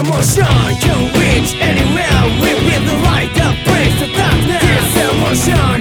emotion can reach anywhere. We breathe the light that breaks the darkness. This emotion.